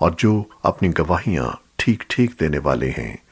और जो अपनी गवाहियाँ ठीक ठीक देने वाले हैं।